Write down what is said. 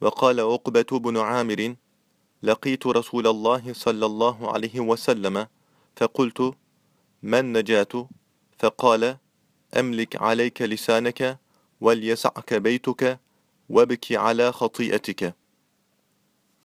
وقال عقبة بن عامر لقيت رسول الله صلى الله عليه وسلم فقلت ما النجاة فقال أملك عليك لسانك وليسعك بيتك وابك على خطيئتك.